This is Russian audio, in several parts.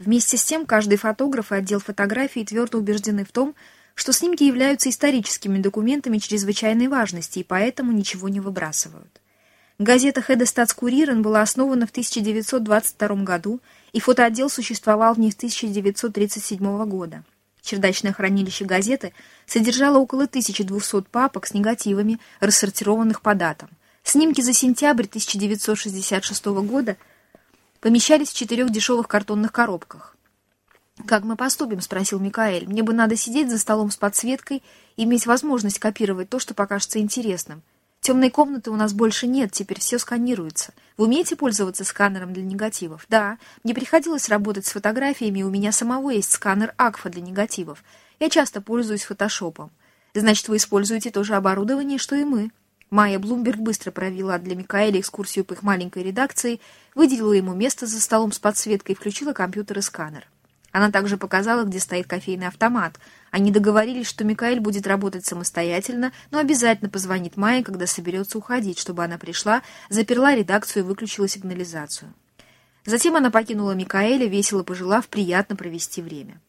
Вместе с тем, каждый фотограф и отдел фотографии твердо убеждены в том, что снимки являются историческими документами чрезвычайной важности и поэтому ничего не выбрасывают. Газета «Хедестатскурирен» была основана в 1922 году, и фотоотдел существовал в ней с 1937 года. Чердачное хранилище газеты содержало около 1200 папок с негативами, рассортированных по датам. Снимки за сентябрь 1966 года помещались в четырех дешевых картонных коробках. «Как мы поступим?» — спросил Микаэль. «Мне бы надо сидеть за столом с подсветкой и иметь возможность копировать то, что покажется интересным. Темной комнаты у нас больше нет, теперь все сканируется. Вы умеете пользоваться сканером для негативов? Да, мне приходилось работать с фотографиями, у меня самого есть сканер Акфа для негативов. Я часто пользуюсь фотошопом. Значит, вы используете то же оборудование, что и мы. Майя Блумберг быстро провела для Микаэля экскурсию по их маленькой редакции, выделила ему место за столом с подсветкой и включила компьютер и сканер. Она также показала, где стоит кофейный автомат. Они договорились, что Микаэль будет работать самостоятельно, но обязательно позвонит Майе, когда соберется уходить, чтобы она пришла, заперла редакцию и выключила сигнализацию. Затем она покинула Микаэля, весело пожелав приятно провести время.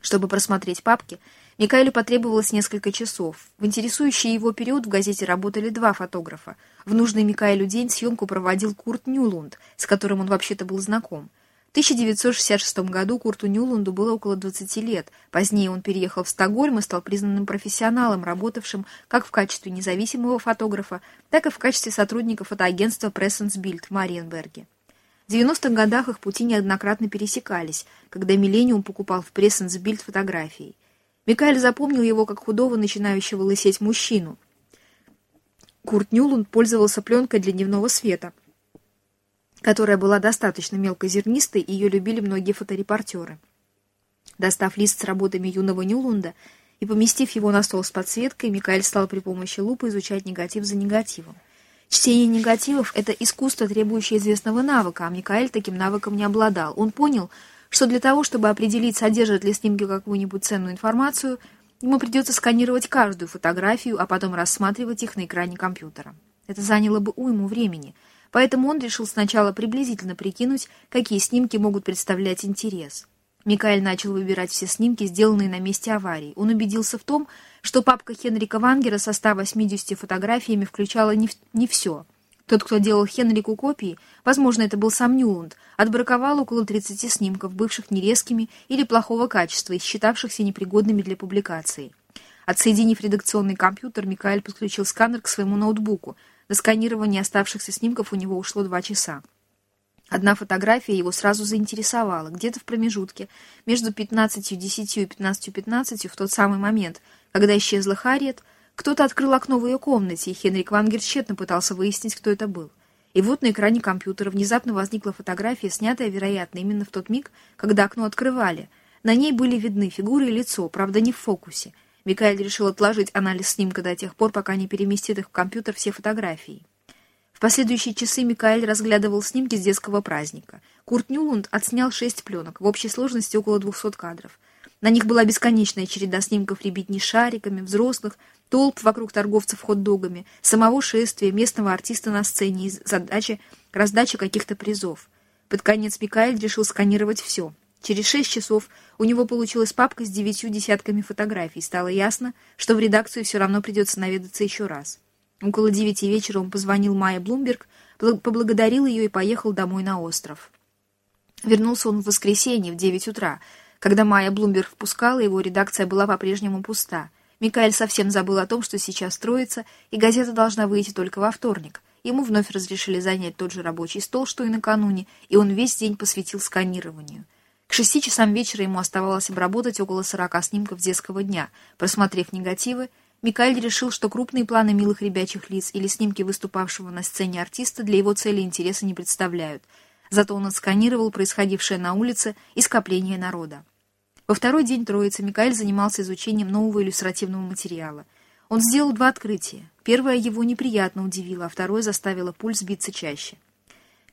Чтобы просмотреть папки, Микаэлю потребовалось несколько часов. В интересующий его период в газете работали два фотографа. В нужный Микаэлю день съемку проводил Курт Нюлунд, с которым он вообще-то был знаком. 1966 году Курту Нюлунду было около 20 лет. Позднее он переехал в Стокгольм и стал признанным профессионалом, работавшим как в качестве независимого фотографа, так и в качестве сотрудника фотоагентства Прессенсбильд в Мариенберге. В 90-х годах их пути неоднократно пересекались, когда «Миллениум» покупал в Прессенсбильд фотографии. Микаэль запомнил его как худого, начинающего лысеть мужчину. Курт Нюлунд пользовался пленкой для дневного света – которая была достаточно мелкозернистой, и ее любили многие фоторепортеры. Достав лист с работами юного Нюлунда и поместив его на стол с подсветкой, Микаэль стал при помощи лупы изучать негатив за негативом. Чтение негативов — это искусство, требующее известного навыка, а Микаэль таким навыком не обладал. Он понял, что для того, чтобы определить, содержат ли снимки какую-нибудь ценную информацию, ему придется сканировать каждую фотографию, а потом рассматривать их на экране компьютера. Это заняло бы уйму времени — поэтому он решил сначала приблизительно прикинуть, какие снимки могут представлять интерес. Микаэль начал выбирать все снимки, сделанные на месте аварии. Он убедился в том, что папка Хенрика Вангера со 180 фотографиями включала не, не все. Тот, кто делал Хенрику копии, возможно, это был сам Ньюланд, отбраковал около 30 снимков, бывших нерезкими или плохого качества и считавшихся непригодными для публикации. Отсоединив редакционный компьютер, Микаэль подключил сканер к своему ноутбуку, на сканирование оставшихся снимков у него ушло два часа. Одна фотография его сразу заинтересовала. Где-то в промежутке, между 15.10 и 15.15, в тот самый момент, когда исчезла Харриет, кто-то открыл окно в ее комнате, и Хенрик Вангер тщетно пытался выяснить, кто это был. И вот на экране компьютера внезапно возникла фотография, снятая, вероятно, именно в тот миг, когда окно открывали. На ней были видны фигуры и лицо, правда, не в фокусе — Микаэль решил отложить анализ снимка до тех пор, пока не переместит их в компьютер все фотографии. В последующие часы Микаэль разглядывал снимки с детского праздника. Курт Нюлунд отснял шесть пленок, в общей сложности около 200 кадров. На них была бесконечная череда снимков ребятни шариками, взрослых, толп вокруг торговцев хот-догами, самого шествия, местного артиста на сцене и задачи раздачи каких-то призов. Под конец Микаэль решил сканировать все — Через шесть часов у него получилась папка с девятью десятками фотографий. Стало ясно, что в редакцию все равно придется наведаться еще раз. Около девяти вечера он позвонил Майе Блумберг, поблагодарил ее и поехал домой на остров. Вернулся он в воскресенье в девять утра. Когда Майя Блумберг впускала его, редакция была по-прежнему пуста. Микаэль совсем забыл о том, что сейчас строится, и газета должна выйти только во вторник. Ему вновь разрешили занять тот же рабочий стол, что и накануне, и он весь день посвятил сканированию. К шести часам вечера ему оставалось обработать около сорока снимков детского дня. Просмотрев негативы, Микаэль решил, что крупные планы милых ребячих лиц или снимки выступавшего на сцене артиста для его цели интереса не представляют. Зато он отсканировал происходившее на улице и скопление народа. Во второй день Троицы Микаэль занимался изучением нового иллюстративного материала. Он сделал два открытия. Первое его неприятно удивило, а второе заставило пульс биться чаще.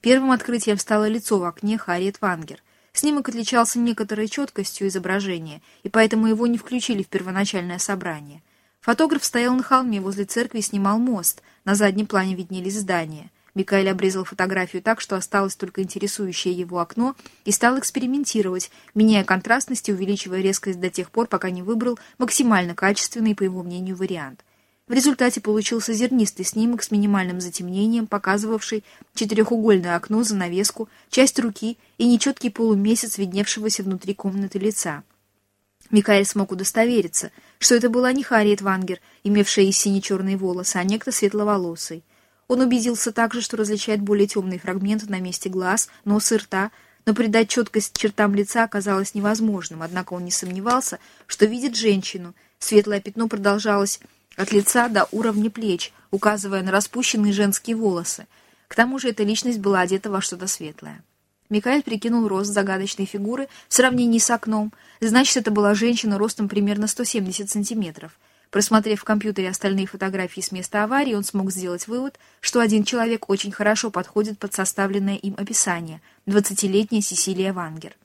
Первым открытием стало лицо в окне Харриет Вангер — Снимок отличался некоторой четкостью изображения, и поэтому его не включили в первоначальное собрание. Фотограф стоял на холме возле церкви и снимал мост. На заднем плане виднелись здания. Микаэль обрезал фотографию так, что осталось только интересующее его окно, и стал экспериментировать, меняя контрастность и увеличивая резкость до тех пор, пока не выбрал максимально качественный, по его мнению, вариант. В результате получился зернистый снимок с минимальным затемнением, показывавший четырехугольное окно, занавеску, часть руки и нечеткий полумесяц, видневшегося внутри комнаты лица. Микаэль смог удостовериться, что это была не Харриет Вангер, имевшая и сине-черные волосы, а некто светловолосый. Он убедился также, что различает более темные фрагменты на месте глаз, носа и рта, но придать четкость чертам лица оказалось невозможным, однако он не сомневался, что видит женщину. Светлое пятно продолжалось от лица до уровня плеч, указывая на распущенные женские волосы. К тому же эта личность была одета во что-то светлое. Микаэль прикинул рост загадочной фигуры в сравнении с окном. Значит, это была женщина ростом примерно 170 сантиметров. Просмотрев в компьютере остальные фотографии с места аварии, он смог сделать вывод, что один человек очень хорошо подходит под составленное им описание – 20-летняя Сесилия Вангер.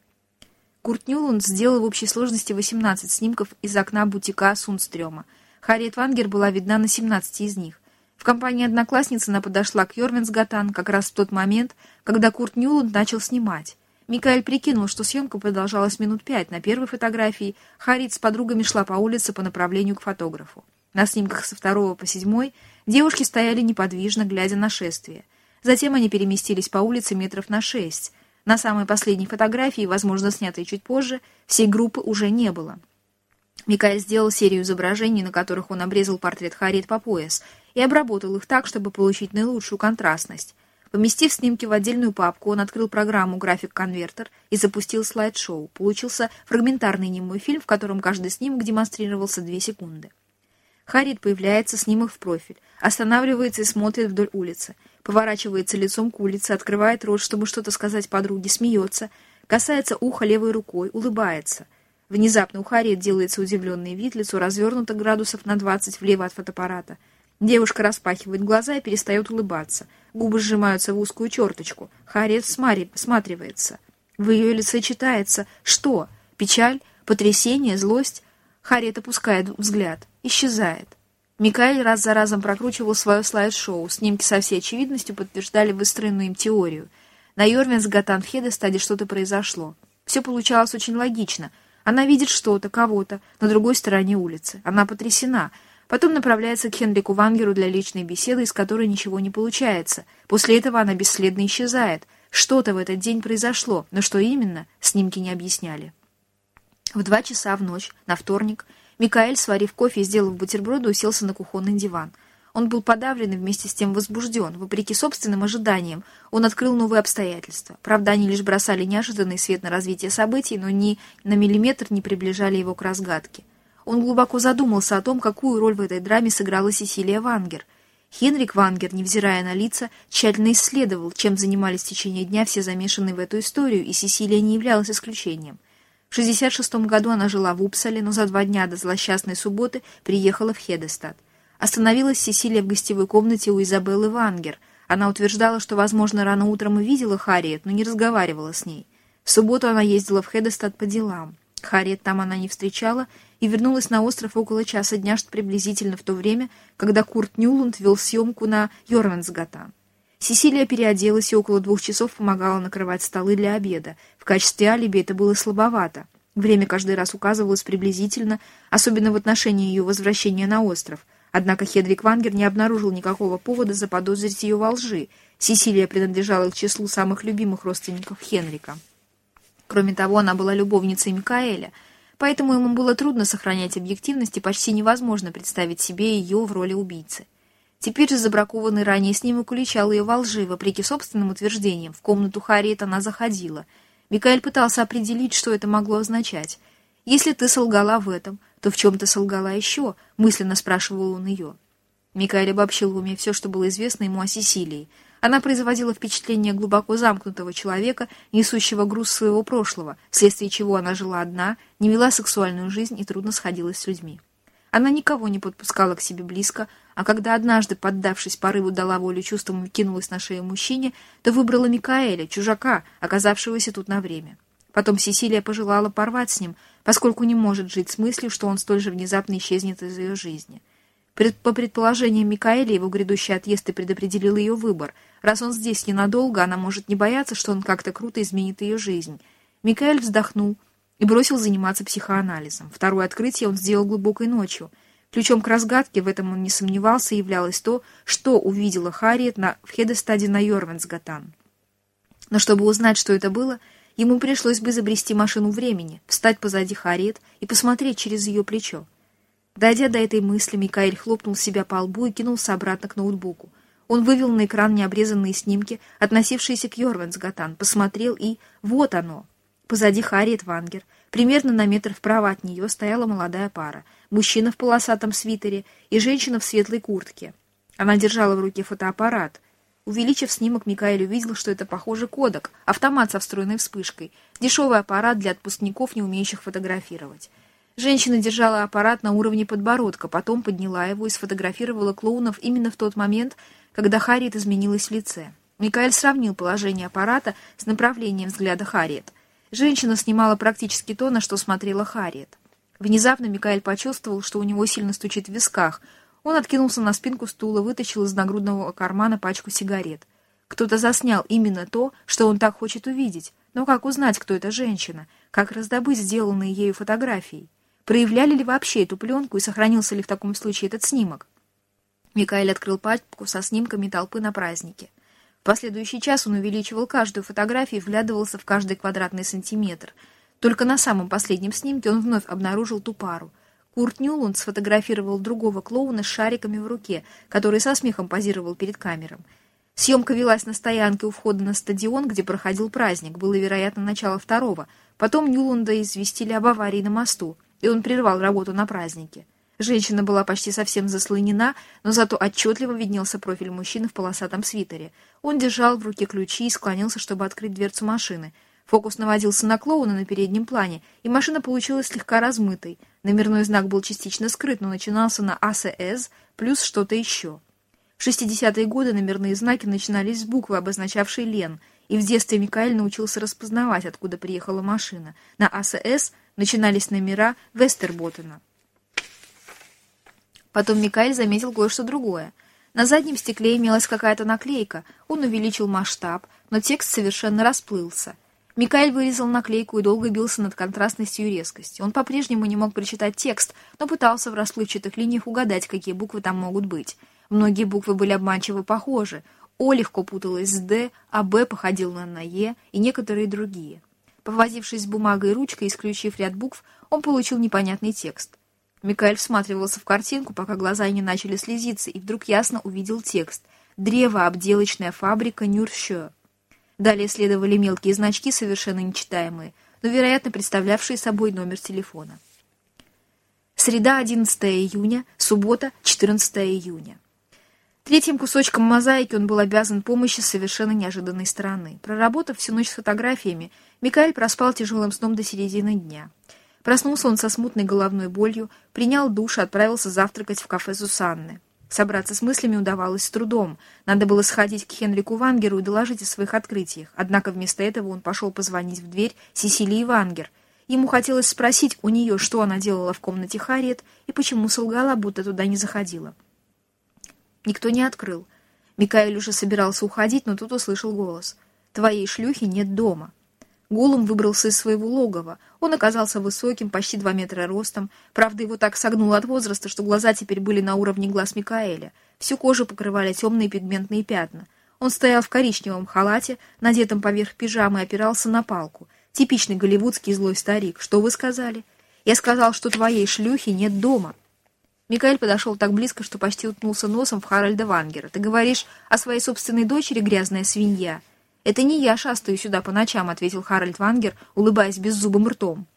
Курт Нюланд сделал в общей сложности 18 снимков из окна бутика Сунстрёма. Харриет Вангер была видна на 17 из них. В компании одноклассницы она подошла к Йорвинсгатан как раз в тот момент, когда Курт Нюланд начал снимать. Микаэль прикинул, что съемка продолжалась минут пять. На первой фотографии Харит с подругами шла по улице по направлению к фотографу. На снимках со второго по седьмой девушки стояли неподвижно, глядя на шествие. Затем они переместились по улице метров на шесть. На самой последней фотографии, возможно, снятой чуть позже, всей группы уже не было. Микаэль сделал серию изображений, на которых он обрезал портрет Харит по пояс, и обработал их так, чтобы получить наилучшую контрастность. Поместив снимки в отдельную папку, он открыл программу «График-конвертер» и запустил слайд-шоу. Получился фрагментарный немой фильм, в котором каждый снимок демонстрировался две секунды. Харит появляется, снимок в профиль, останавливается и смотрит вдоль улицы, поворачивается лицом к улице, открывает рот, чтобы что-то сказать подруге, смеется, касается уха левой рукой, улыбается. Внезапно у Харит делается удивленный вид, лицо развернуто градусов на 20 влево от фотоаппарата. Девушка распахивает глаза и перестает улыбаться – Губы сжимаются в узкую черточку. Харриет всматривается. В ее лице читается «Что? Печаль? Потрясение? Злость?» Харриет опускает взгляд. Исчезает. Микаэль раз за разом прокручивал свое слайд-шоу. Снимки со всей очевидностью подтверждали выстроенную им теорию. На Йорвинс Гатанхеде стадии что-то произошло. Все получалось очень логично. Она видит что-то, кого-то, на другой стороне улицы. Она потрясена — Потом направляется к Хенрику Вангеру для личной беседы, из которой ничего не получается. После этого она бесследно исчезает. Что-то в этот день произошло, но что именно, снимки не объясняли. В два часа в ночь, на вторник, Микаэль, сварив кофе и сделав бутерброды, уселся на кухонный диван. Он был подавлен и вместе с тем возбужден. Вопреки собственным ожиданиям, он открыл новые обстоятельства. Правда, они лишь бросали неожиданный свет на развитие событий, но ни на миллиметр не приближали его к разгадке. Он глубоко задумался о том, какую роль в этой драме сыграла Сесилия Вангер. Хенрик Вангер, невзирая на лица, тщательно исследовал, чем занимались в течение дня все замешанные в эту историю, и Сесилия не являлась исключением. В 66 году она жила в Упсале, но за два дня до злосчастной субботы приехала в Хедестад. Остановилась Сесилия в гостевой комнате у Изабеллы Вангер. Она утверждала, что, возможно, рано утром и видела Харриет, но не разговаривала с ней. В субботу она ездила в Хедестад по делам. Харриет там она не встречала и вернулась на остров около часа дня, что приблизительно в то время, когда Курт Ньюланд вел съемку на Йорвенсгатан. Сесилия переоделась и около двух часов помогала накрывать столы для обеда. В качестве алиби это было слабовато. Время каждый раз указывалось приблизительно, особенно в отношении ее возвращения на остров. Однако Хедрик Вангер не обнаружил никакого повода заподозрить ее во лжи. Сесилия принадлежала к числу самых любимых родственников Хенрика. Кроме того, она была любовницей Микаэля, поэтому ему было трудно сохранять объективность и почти невозможно представить себе ее в роли убийцы. Теперь же забракованный ранее снимок уличал ее во лжи, вопреки собственным утверждениям. В комнату Харриет она заходила. Микаэль пытался определить, что это могло означать. «Если ты солгала в этом, то в чем ты солгала еще?» — мысленно спрашивал он ее. Микаэль обобщил в уме все, что было известно ему о Сесилии — она производила впечатление глубоко замкнутого человека, несущего груз своего прошлого, вследствие чего она жила одна, не вела сексуальную жизнь и трудно сходилась с людьми. Она никого не подпускала к себе близко, а когда однажды, поддавшись порыву, дала волю чувствам и кинулась на шею мужчине, то выбрала Микаэля, чужака, оказавшегося тут на время. Потом Сесилия пожелала порвать с ним, поскольку не может жить с мыслью, что он столь же внезапно исчезнет из ее жизни. По предположениям Микаэля, его грядущий отъезд и предопределил ее выбор. Раз он здесь ненадолго, она может не бояться, что он как-то круто изменит ее жизнь. Микаэль вздохнул и бросил заниматься психоанализом. Второе открытие он сделал глубокой ночью. Ключом к разгадке, в этом он не сомневался, являлось то, что увидела Харриет на, в Хедестаде на Йорвенсгатан. Но чтобы узнать, что это было, ему пришлось бы изобрести машину времени, встать позади Харриет и посмотреть через ее плечо. Дойдя до этой мысли, Микаэль хлопнул себя по лбу и кинулся обратно к ноутбуку. Он вывел на экран необрезанные снимки, относившиеся к Йорвенсгатан, посмотрел и... Вот оно! Позади Харриет Вангер, примерно на метр вправо от нее, стояла молодая пара. Мужчина в полосатом свитере и женщина в светлой куртке. Она держала в руке фотоаппарат. Увеличив снимок, Микаэль увидел, что это, похоже, кодек, автомат со встроенной вспышкой, дешевый аппарат для отпускников, не умеющих фотографировать. Женщина держала аппарат на уровне подбородка, потом подняла его и сфотографировала клоунов именно в тот момент, когда Харриет изменилась в лице. Микаэль сравнил положение аппарата с направлением взгляда Харриет. Женщина снимала практически то, на что смотрела Харриет. Внезапно Микаэль почувствовал, что у него сильно стучит в висках. Он откинулся на спинку стула, вытащил из нагрудного кармана пачку сигарет. Кто-то заснял именно то, что он так хочет увидеть. Но как узнать, кто эта женщина? Как раздобыть сделанные ею фотографии? Проявляли ли вообще эту пленку и сохранился ли в таком случае этот снимок. Микаэль открыл папку со снимками толпы на празднике. В последующий час он увеличивал каждую фотографию и вглядывался в каждый квадратный сантиметр. Только на самом последнем снимке он вновь обнаружил ту пару. Курт Ньюланд сфотографировал другого клоуна с шариками в руке, который со смехом позировал перед камером. Съемка велась на стоянке у входа на стадион, где проходил праздник. Было, вероятно, начало второго. Потом Ньюланда известили об аварии на мосту и он прервал работу на празднике. Женщина была почти совсем заслонена, но зато отчетливо виднелся профиль мужчины в полосатом свитере. Он держал в руке ключи и склонился, чтобы открыть дверцу машины. Фокус наводился на клоуна на переднем плане, и машина получилась слегка размытой. Номерной знак был частично скрыт, но начинался на АСС плюс что-то еще. В 60-е годы номерные знаки начинались с буквы, обозначавшей Лен, и в детстве Микаэль научился распознавать, откуда приехала машина. На АСС – начинались номера Вестерботтена. Потом Микаэль заметил кое-что другое. На заднем стекле имелась какая-то наклейка. Он увеличил масштаб, но текст совершенно расплылся. Микаэль вырезал наклейку и долго бился над контрастностью и резкостью. Он по-прежнему не мог прочитать текст, но пытался в расплывчатых линиях угадать, какие буквы там могут быть. Многие буквы были обманчиво похожи. О легко путалась с Д, а Б походила на Е и некоторые другие. Повозившись с бумагой и ручкой, исключив ряд букв, он получил непонятный текст. Микаэль всматривался в картинку, пока глаза не начали слезиться, и вдруг ясно увидел текст «Древообделочная фабрика Нюрщо». Далее следовали мелкие значки, совершенно нечитаемые, но, вероятно, представлявшие собой номер телефона. Среда, 11 июня, суббота, 14 июня. Третьим кусочком мозаики он был обязан помощи совершенно неожиданной стороны. Проработав всю ночь с фотографиями, Микаэль проспал тяжелым сном до середины дня. Проснулся он со смутной головной болью, принял душ и отправился завтракать в кафе Сусанны. Собраться с мыслями удавалось с трудом. Надо было сходить к Хенрику Вангеру и доложить о своих открытиях. Однако вместо этого он пошел позвонить в дверь Сесилии Вангер. Ему хотелось спросить у нее, что она делала в комнате Харриет и почему солгала, будто туда не заходила. Никто не открыл. Микаэль уже собирался уходить, но тут услышал голос. «Твоей шлюхи нет дома». Голум выбрался из своего логова. Он оказался высоким, почти два метра ростом. Правда, его так согнуло от возраста, что глаза теперь были на уровне глаз Микаэля. Всю кожу покрывали темные пигментные пятна. Он стоял в коричневом халате, надетом поверх пижамы, и опирался на палку. Типичный голливудский злой старик. «Что вы сказали?» «Я сказал, что твоей шлюхи нет дома». Микаэль подошел так близко, что почти уткнулся носом в Харальда Вангера. «Ты говоришь о своей собственной дочери, грязная свинья?» «Это не я шастаю сюда по ночам», — ответил Харальд Вангер, улыбаясь беззубым ртом.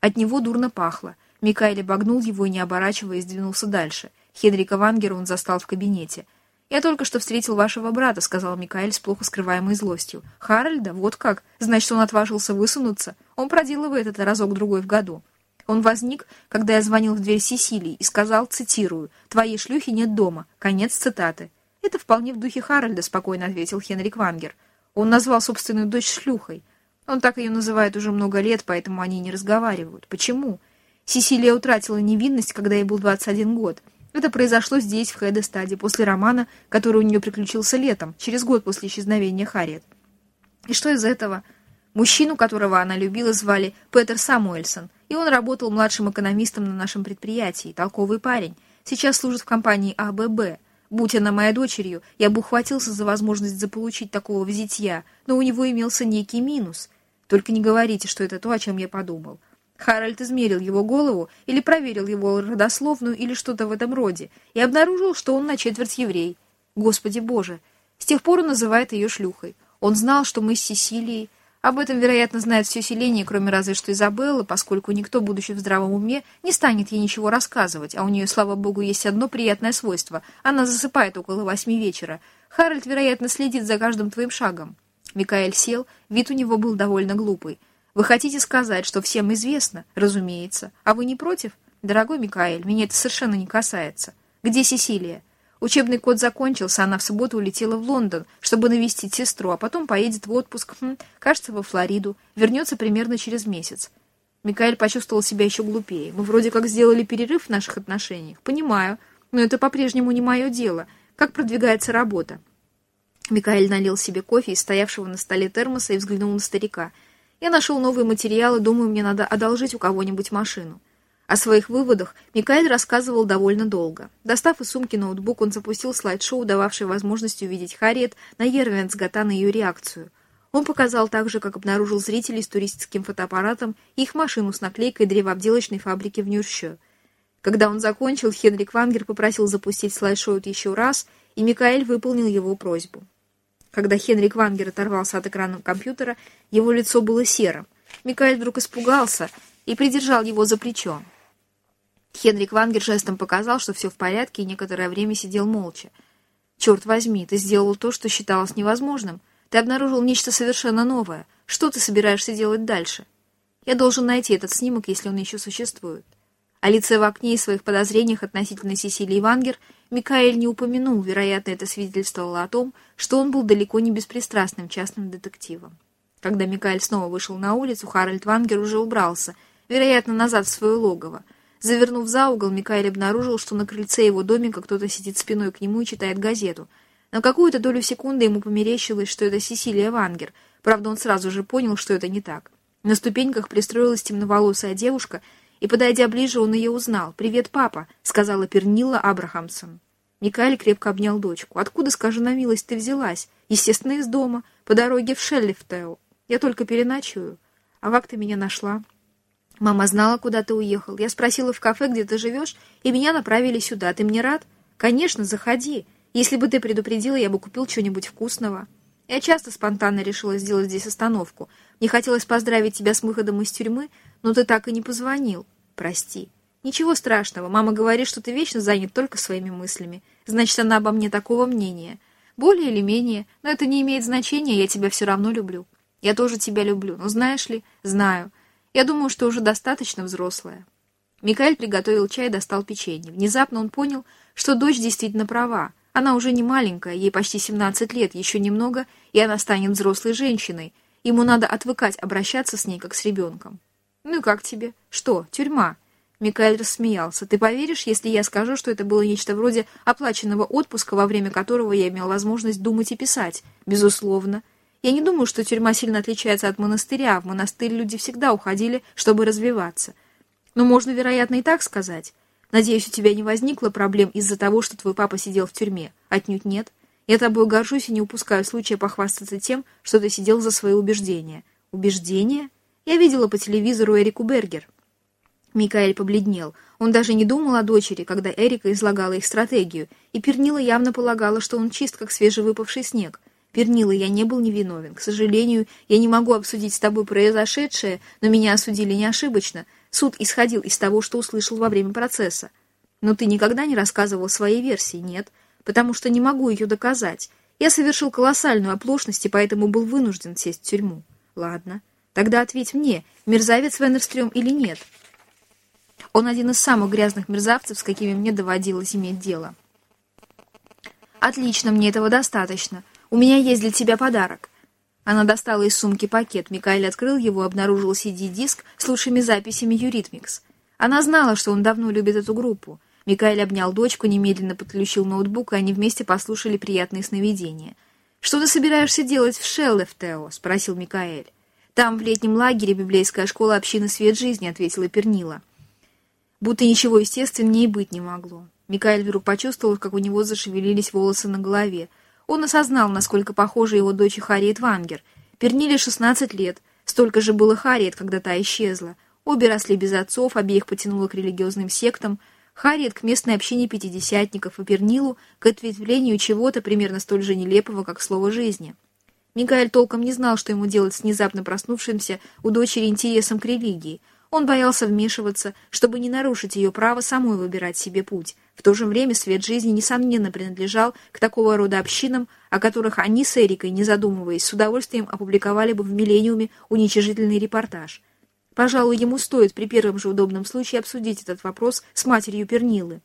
От него дурно пахло. Микаэль обогнул его и, не оборачиваясь, двинулся дальше. Хенрика Вангера он застал в кабинете. «Я только что встретил вашего брата», — сказал Микаэль с плохо скрываемой злостью. «Харальда? Вот как? Значит, он отважился высунуться? Он проделывает это разок-другой в году». Он возник, когда я звонил в дверь Сесилии и сказал, цитирую, «Твоей шлюхи нет дома». Конец цитаты. «Это вполне в духе Харальда», — спокойно ответил Хенрик Вангер. Он назвал собственную дочь шлюхой. Он так ее называет уже много лет, поэтому они не разговаривают. Почему? Сесилия утратила невинность, когда ей был 21 год. Это произошло здесь, в Хэдестаде, после романа, который у нее приключился летом, через год после исчезновения Харриет. И что из этого? Мужчину, которого она любила, звали Петер Самуэльсон, и он работал младшим экономистом на нашем предприятии, толковый парень. Сейчас служит в компании АББ. Будь она моей дочерью, я бы ухватился за возможность заполучить такого взитья, но у него имелся некий минус. Только не говорите, что это то, о чем я подумал. Харальд измерил его голову или проверил его родословную или что-то в этом роде и обнаружил, что он на четверть еврей. Господи Боже! С тех пор он называет ее шлюхой. Он знал, что мы с Сесилией... Об этом, вероятно, знает все селение, кроме разве что Изабеллы, поскольку никто, будучи в здравом уме, не станет ей ничего рассказывать, а у нее, слава богу, есть одно приятное свойство. Она засыпает около восьми вечера. Харальд, вероятно, следит за каждым твоим шагом. Микаэль сел, вид у него был довольно глупый. Вы хотите сказать, что всем известно? Разумеется. А вы не против? Дорогой Микаэль, меня это совершенно не касается. Где Сесилия? Учебный год закончился, она в субботу улетела в Лондон, чтобы навестить сестру, а потом поедет в отпуск, хм, кажется, во Флориду. Вернется примерно через месяц. Микаэль почувствовал себя еще глупее. Мы вроде как сделали перерыв в наших отношениях. Понимаю, но это по-прежнему не мое дело. Как продвигается работа? Микаэль налил себе кофе из стоявшего на столе термоса и взглянул на старика — я нашел новые материалы, думаю, мне надо одолжить у кого-нибудь машину. О своих выводах Микаэль рассказывал довольно долго. Достав из сумки ноутбук, он запустил слайд-шоу, дававший возможность увидеть Харриет на Ервенсгата на ее реакцию. Он показал также, как обнаружил зрителей с туристическим фотоаппаратом и их машину с наклейкой древообделочной фабрики в Нюрще. Когда он закончил, Хенрик Вангер попросил запустить слайд-шоу еще раз, и Микаэль выполнил его просьбу. Когда Хенрик Вангер оторвался от экрана компьютера, его лицо было серым. Микаэль вдруг испугался и придержал его за плечо. Хенрик Вангер жестом показал, что все в порядке, и некоторое время сидел молча. «Черт возьми, ты сделал то, что считалось невозможным. Ты обнаружил нечто совершенно новое. Что ты собираешься делать дальше? Я должен найти этот снимок, если он еще существует». О лице в окне и своих подозрениях относительно Сесилии Вангер Микаэль не упомянул, вероятно, это свидетельствовало о том, что он был далеко не беспристрастным частным детективом. Когда Микаэль снова вышел на улицу, Харальд Вангер уже убрался, вероятно, назад в свое логово. Завернув за угол, Микаэль обнаружил, что на крыльце его домика кто-то сидит спиной к нему и читает газету. На какую-то долю секунды ему померещилось, что это Сесилия Вангер. Правда, он сразу же понял, что это не так. На ступеньках пристроилась темноволосая девушка — и, подойдя ближе, он ее узнал. «Привет, папа», — сказала Пернила Абрахамсон. Микаэль крепко обнял дочку. «Откуда, скажи на милость, ты взялась?» «Естественно, из дома, по дороге в Шеллифтейл. Я только переночую. А как ты меня нашла?» «Мама знала, куда ты уехал. Я спросила в кафе, где ты живешь, и меня направили сюда. Ты мне рад?» «Конечно, заходи. Если бы ты предупредила, я бы купил что-нибудь вкусного». Я часто спонтанно решила сделать здесь остановку. Мне хотелось поздравить тебя с выходом из тюрьмы, но ты так и не позвонил. Прости. Ничего страшного. Мама говорит, что ты вечно занят только своими мыслями. Значит, она обо мне такого мнения. Более или менее, но это не имеет значения, я тебя все равно люблю. Я тоже тебя люблю, но знаешь ли, знаю. Я думаю, что уже достаточно взрослая. Микаэль приготовил чай и достал печенье. Внезапно он понял, что дочь действительно права. Она уже не маленькая, ей почти 17 лет, еще немного, и она станет взрослой женщиной. Ему надо отвыкать обращаться с ней, как с ребенком. «Ну и как тебе? Что, тюрьма?» Микаэль рассмеялся. «Ты поверишь, если я скажу, что это было нечто вроде оплаченного отпуска, во время которого я имел возможность думать и писать? Безусловно. Я не думаю, что тюрьма сильно отличается от монастыря. В монастырь люди всегда уходили, чтобы развиваться. Но можно, вероятно, и так сказать. Надеюсь, у тебя не возникло проблем из-за того, что твой папа сидел в тюрьме. Отнюдь нет. Я тобой горжусь и не упускаю случая похвастаться тем, что ты сидел за свои убеждения. Убеждения? Я видела по телевизору Эрику Бергер. Микаэль побледнел. Он даже не думал о дочери, когда Эрика излагала их стратегию, и Пернила явно полагала, что он чист, как свежевыпавший снег. Пернила, я не был невиновен. К сожалению, я не могу обсудить с тобой произошедшее, но меня осудили не ошибочно. Суд исходил из того, что услышал во время процесса. Но ты никогда не рассказывал своей версии, нет? Потому что не могу ее доказать. Я совершил колоссальную оплошность и поэтому был вынужден сесть в тюрьму. Ладно. Тогда ответь мне, мерзавец Веннерстрём или нет? Он один из самых грязных мерзавцев, с какими мне доводилось иметь дело. Отлично, мне этого достаточно. У меня есть для тебя подарок. Она достала из сумки пакет. Микаэль открыл его обнаружил CD-диск с лучшими записями Eurythmics. Она знала, что он давно любит эту группу. Микаэль обнял дочку, немедленно подключил ноутбук, и они вместе послушали приятные сновидения. «Что ты собираешься делать в Шеллеф, Тео?» — спросил Микаэль. «Там, в летнем лагере, библейская школа общины «Свет жизни», — ответила Пернила. Будто ничего естественнее быть не могло. Микаэль вдруг почувствовал, как у него зашевелились волосы на голове. Он осознал, насколько похожа его дочь Харриет Вангер. Перниле 16 лет, столько же было Харриет, когда та исчезла. Обе росли без отцов, обеих потянуло к религиозным сектам. Харриет к местной общине пятидесятников и Пернилу к ответвлению чего-то примерно столь же нелепого, как слово «жизни». Микаэль толком не знал, что ему делать с внезапно проснувшимся у дочери интересом к религии. Он боялся вмешиваться, чтобы не нарушить ее право самой выбирать себе путь. В то же время свет жизни, несомненно, принадлежал к такого рода общинам, о которых они с Эрикой, не задумываясь, с удовольствием опубликовали бы в «Миллениуме» уничижительный репортаж. Пожалуй, ему стоит при первом же удобном случае обсудить этот вопрос с матерью Пернилы.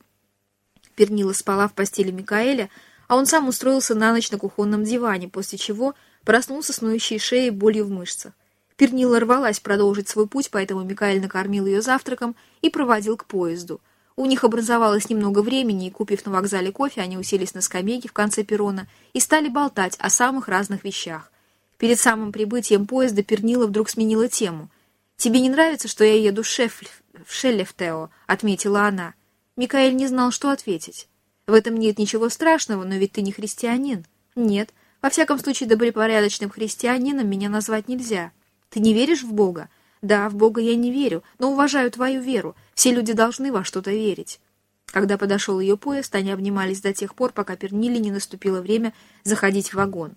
Пернила спала в постели Микаэля, а он сам устроился на ночь на кухонном диване, после чего проснулся с ноющей шеей болью в мышцах. Пернила рвалась продолжить свой путь, поэтому Микаэль накормил ее завтраком и проводил к поезду. У них образовалось немного времени, и, купив на вокзале кофе, они уселись на скамейке в конце перрона и стали болтать о самых разных вещах. Перед самым прибытием поезда Пернила вдруг сменила тему. «Тебе не нравится, что я еду в, Шеф... в Шеллеф, Тео?» — отметила она. Микаэль не знал, что ответить. «В этом нет ничего страшного, но ведь ты не христианин». «Нет, во всяком случае, добропорядочным христианином меня назвать нельзя. Ты не веришь в Бога? Да, в Бога я не верю, но уважаю твою веру. Все люди должны во что-то верить». Когда подошел ее поезд, они обнимались до тех пор, пока Пернили не наступило время заходить в вагон.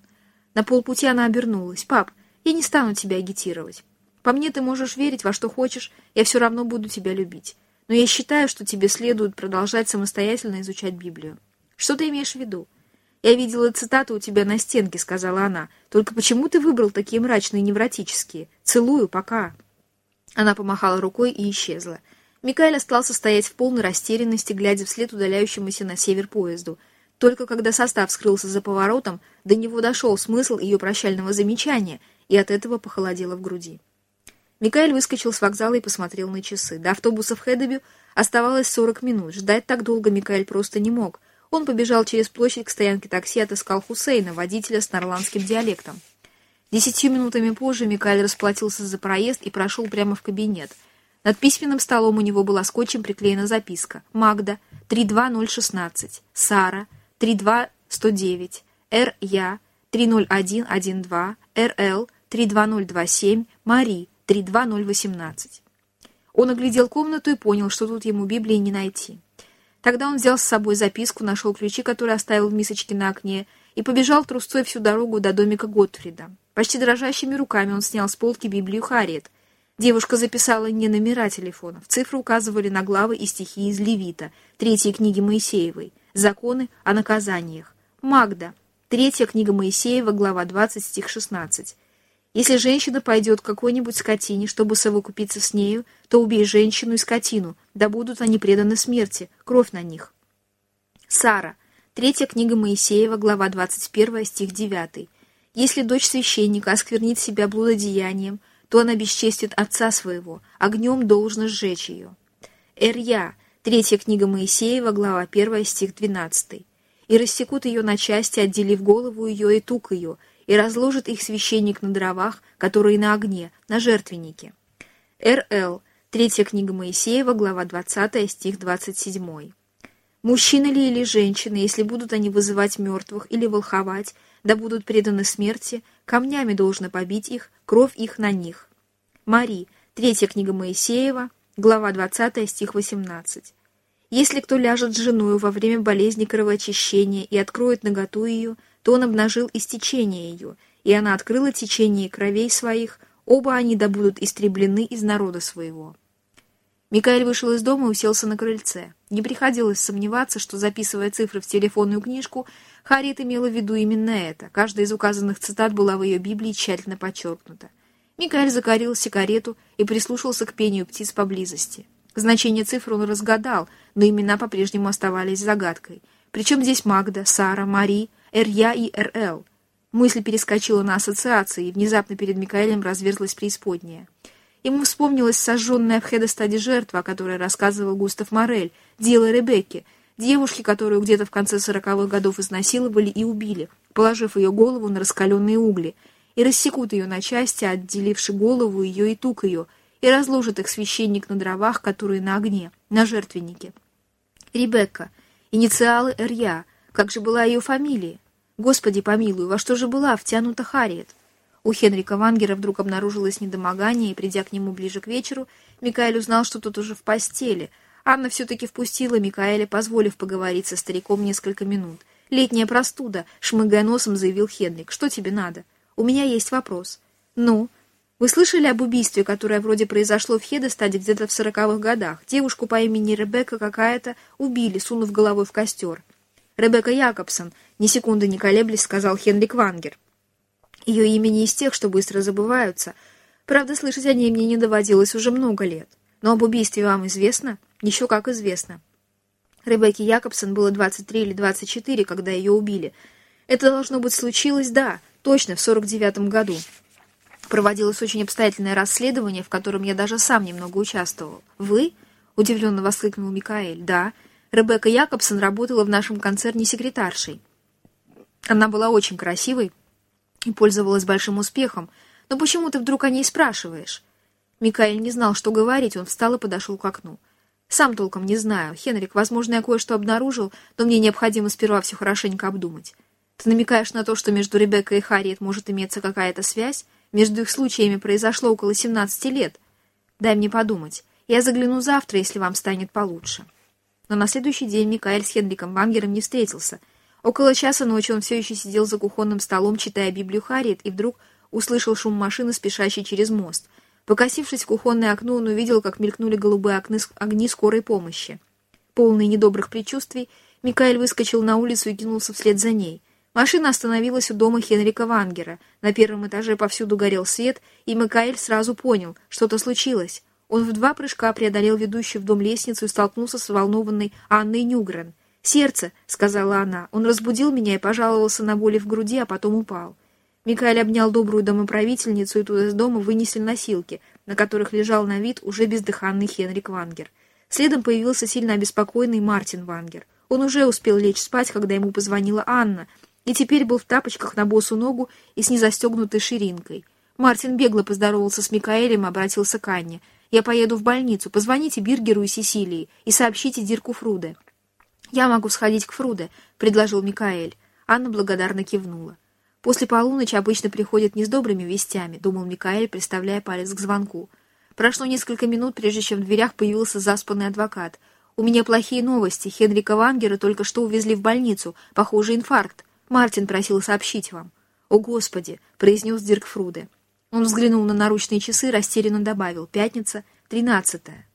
На полпути она обернулась. «Пап, я не стану тебя агитировать. По мне ты можешь верить во что хочешь, я все равно буду тебя любить. Но я считаю, что тебе следует продолжать самостоятельно изучать Библию. Что ты имеешь в виду? Я видела цитату у тебя на стенке, сказала она. Только почему ты выбрал такие мрачные невротические? Целую, пока. Она помахала рукой и исчезла. Микаэль остался стоять в полной растерянности, глядя вслед удаляющемуся на север поезду. Только когда состав скрылся за поворотом, до него дошел смысл ее прощального замечания, и от этого похолодело в груди. Микаэль выскочил с вокзала и посмотрел на часы. До автобуса в Хедебю оставалось 40 минут. Ждать так долго Микаэль просто не мог. Он побежал через площадь к стоянке такси и отыскал Хусейна, водителя с норландским диалектом. Десятью минутами позже Микаэль расплатился за проезд и прошел прямо в кабинет. Над письменным столом у него была скотчем приклеена записка. Магда, 32016. Сара, 32109. Р. Я, 30112. РЛ, 32027. Мари, 32018. Он оглядел комнату и понял, что тут ему Библии не найти. Тогда он взял с собой записку, нашел ключи, которые оставил в мисочке на окне, и побежал трусцой всю дорогу до домика Готфрида. Почти дрожащими руками он снял с полки Библию Харриет. Девушка записала не номера телефонов, цифры указывали на главы и стихи из Левита, третьей книги Моисеевой, законы о наказаниях. Магда, третья книга Моисеева, глава 20, стих 16. Если женщина пойдет к какой-нибудь скотине, чтобы совокупиться с нею, то убей женщину и скотину, да будут они преданы смерти, кровь на них. Сара. Третья книга Моисеева, глава 21, стих 9. Если дочь священника осквернит себя блудодеянием, то она бесчестит отца своего, огнем должно сжечь ее. Эрья. Третья книга Моисеева, глава 1, стих 12. И рассекут ее на части, отделив голову ее и тук ее, и разложит их священник на дровах, которые на огне, на жертвеннике. Р.Л. Третья книга Моисеева, глава 20, стих 27. Мужчины ли или женщины, если будут они вызывать мертвых или волховать, да будут преданы смерти, камнями должно побить их, кровь их на них. Мари. Третья книга Моисеева, глава 20, стих 18. Если кто ляжет с женою во время болезни кровоочищения и откроет наготу ее, то он обнажил истечение ее, и она открыла течение кровей своих, оба они да будут истреблены из народа своего». Микаэль вышел из дома и уселся на крыльце. Не приходилось сомневаться, что, записывая цифры в телефонную книжку, Харит имела в виду именно это. Каждая из указанных цитат была в ее Библии тщательно подчеркнута. Микаэль закорил сигарету и прислушался к пению птиц поблизости. Значение цифр он разгадал, но имена по-прежнему оставались загадкой. Причем здесь Магда, Сара, Мари, РЯ и РЛ. Мысль перескочила на ассоциации, и внезапно перед Микаэлем разверзлась преисподняя. Ему вспомнилась сожженная в Хедестаде жертва, о которой рассказывал Густав Морель, дело Ребекки, девушки, которую где-то в конце сороковых годов изнасиловали и убили, положив ее голову на раскаленные угли, и рассекут ее на части, отделивши голову ее и тук ее, и разложит их священник на дровах, которые на огне, на жертвеннике. Ребекка, инициалы Эрья, как же была ее фамилия? Господи помилуй, во что же была втянута Харриет? У Хенрика Вангера вдруг обнаружилось недомогание, и, придя к нему ближе к вечеру, Микаэль узнал, что тот уже в постели. Анна все-таки впустила Микаэля, позволив поговорить со стариком несколько минут. «Летняя простуда», — шмыгая носом, заявил Хенрик. «Что тебе надо?» «У меня есть вопрос». «Ну?» «Вы слышали об убийстве, которое вроде произошло в Хедестаде где-то в сороковых годах? Девушку по имени Ребекка какая-то убили, сунув головой в костер». «Ребекка Якобсон», — ни секунды не колеблясь, сказал Хенрик Вангер. Ее имя не из тех, что быстро забываются. Правда, слышать о ней мне не доводилось уже много лет. Но об убийстве вам известно? Еще как известно. Ребекке Якобсон было 23 или 24, когда ее убили. Это, должно быть, случилось, да, точно, в 49 году. Проводилось очень обстоятельное расследование, в котором я даже сам немного участвовал. «Вы?» — удивленно воскликнул Микаэль. «Да. Ребекка Якобсон работала в нашем концерне секретаршей. Она была очень красивой, и пользовалась большим успехом. Но почему ты вдруг о ней спрашиваешь?» Микаэль не знал, что говорить, он встал и подошел к окну. «Сам толком не знаю. Хенрик, возможно, я кое-что обнаружил, но мне необходимо сперва все хорошенько обдумать. Ты намекаешь на то, что между Ребеккой и Харриет может иметься какая-то связь? Между их случаями произошло около 17 лет. Дай мне подумать. Я загляну завтра, если вам станет получше». Но на следующий день Микаэль с Хенриком Вангером не встретился — Около часа ночи он все еще сидел за кухонным столом, читая Библию Харриет, и вдруг услышал шум машины, спешащей через мост. Покосившись в кухонное окно, он увидел, как мелькнули голубые огни скорой помощи. Полный недобрых предчувствий, Микаэль выскочил на улицу и кинулся вслед за ней. Машина остановилась у дома Хенрика Вангера. На первом этаже повсюду горел свет, и Микаэль сразу понял, что-то случилось. Он в два прыжка преодолел ведущую в дом лестницу и столкнулся с волнованной Анной Нюгрен. «Сердце», — сказала она. Он разбудил меня и пожаловался на боли в груди, а потом упал. Микаэль обнял добрую домоправительницу, и туда из дома вынесли носилки, на которых лежал на вид уже бездыханный Хенрик Вангер. Следом появился сильно обеспокоенный Мартин Вангер. Он уже успел лечь спать, когда ему позвонила Анна, и теперь был в тапочках на босу ногу и с незастегнутой ширинкой. Мартин бегло поздоровался с Микаэлем и обратился к Анне. «Я поеду в больницу. Позвоните Биргеру и Сесилии и сообщите Дирку Фруде». «Я могу сходить к Фруде», — предложил Микаэль. Анна благодарно кивнула. «После полуночи обычно приходят не с добрыми вестями», — думал Микаэль, приставляя палец к звонку. Прошло несколько минут, прежде чем в дверях появился заспанный адвокат. «У меня плохие новости. Хенрика Вангера только что увезли в больницу. Похоже, инфаркт. Мартин просил сообщить вам». «О, Господи!» — произнес Дирк Фруде. Он взглянул на наручные часы, растерянно добавил. «Пятница, тринадцатая».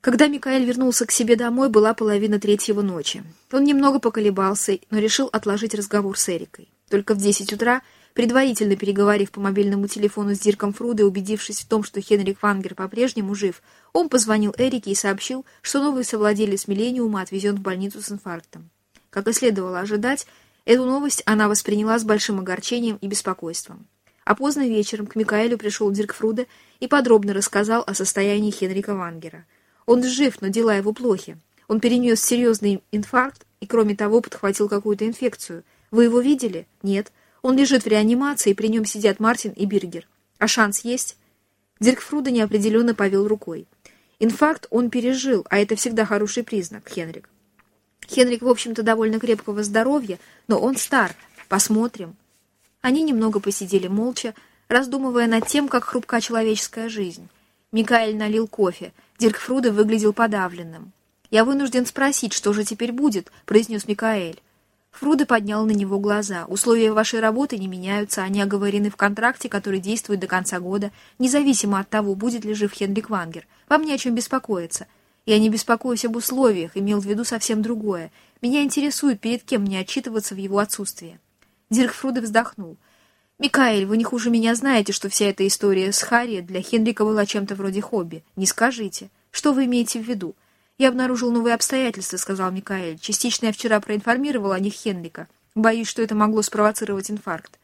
Когда Микаэль вернулся к себе домой, была половина третьего ночи. Он немного поколебался, но решил отложить разговор с Эрикой. Только в десять утра, предварительно переговорив по мобильному телефону с Дирком Фрудой, убедившись в том, что Хенрик Вангер по-прежнему жив, он позвонил Эрике и сообщил, что новый совладелец Миллениума отвезен в больницу с инфарктом. Как и следовало ожидать, эту новость она восприняла с большим огорчением и беспокойством. А поздно вечером к Микаэлю пришел Дирк Фруде и подробно рассказал о состоянии Хенрика Вангера – он жив, но дела его плохи. Он перенес серьезный инфаркт и, кроме того, подхватил какую-то инфекцию. Вы его видели? Нет. Он лежит в реанимации, при нем сидят Мартин и Биргер. А шанс есть? Диркфруда неопределенно повел рукой. Инфаркт он пережил, а это всегда хороший признак, Хенрик. Хенрик, в общем-то, довольно крепкого здоровья, но он стар. Посмотрим. Они немного посидели молча, раздумывая над тем, как хрупка человеческая жизнь. Микаэль налил кофе — Дирк Фруда выглядел подавленным. «Я вынужден спросить, что же теперь будет?» — произнес Микаэль. Фруда поднял на него глаза. «Условия вашей работы не меняются, они оговорены в контракте, который действует до конца года, независимо от того, будет ли жив Хенрик Вангер. Вам не о чем беспокоиться. Я не беспокоюсь об условиях, имел в виду совсем другое. Меня интересует, перед кем мне отчитываться в его отсутствие». Дирк Фруда вздохнул. «Микаэль, вы не хуже меня знаете, что вся эта история с Харри для Хенрика была чем-то вроде хобби. Не скажите. Что вы имеете в виду?» «Я обнаружил новые обстоятельства», — сказал Микаэль. «Частично я вчера проинформировал о них Хенрика. Боюсь, что это могло спровоцировать инфаркт.